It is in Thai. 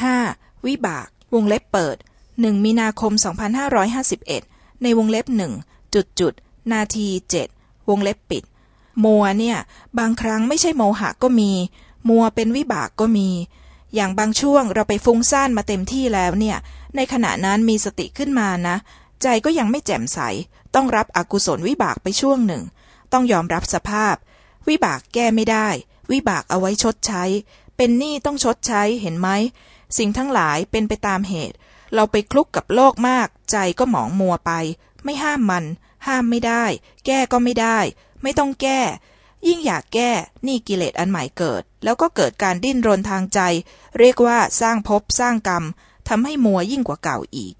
3.15 วิบาก วงเล็บเปิด 1 มีนาคม 2551 ในวงเล็บหนึ่งจุดจุดนาที 7 วงเล็บปิด มัวเนี่ย บางครั้งไม่ใช่โมหะก็มี มัวเป็นวิบากก็มี อย่างบางช่วงเราไปฟุ้งซ่านมาเต็มที่แล้วเนี่ย ในขณะนั้นมีสติขึ้นมานะ ใจก็ยังไม่แจ่มใส ต้องรับอกุศลวิบากไปช่วงหนึ่ง ต้องยอมรับสภาพ วิบากแก้ไม่ได้ วิบากเอาไว้ชดใช้ เป็นหนี้ต้องชดใช้เห็นไหม สิ่งทั้งหลายเป็นไปตามเหตุ เราไปคลุกกับโลกมาก ใจก็หมองมัวไป ไม่ห้ามมัน ห้ามไม่ได้ แก้ก็ไม่ได้ ไม่ต้องแก้ ยิ่งอยากแก้นี่กิเลสอันใหม่เกิด แล้วก็เกิดการดิ้นรนทางใจ เรียกว่าสร้างภพสร้างกรรมทำให้มัวยิ่งกว่าเก่าอีก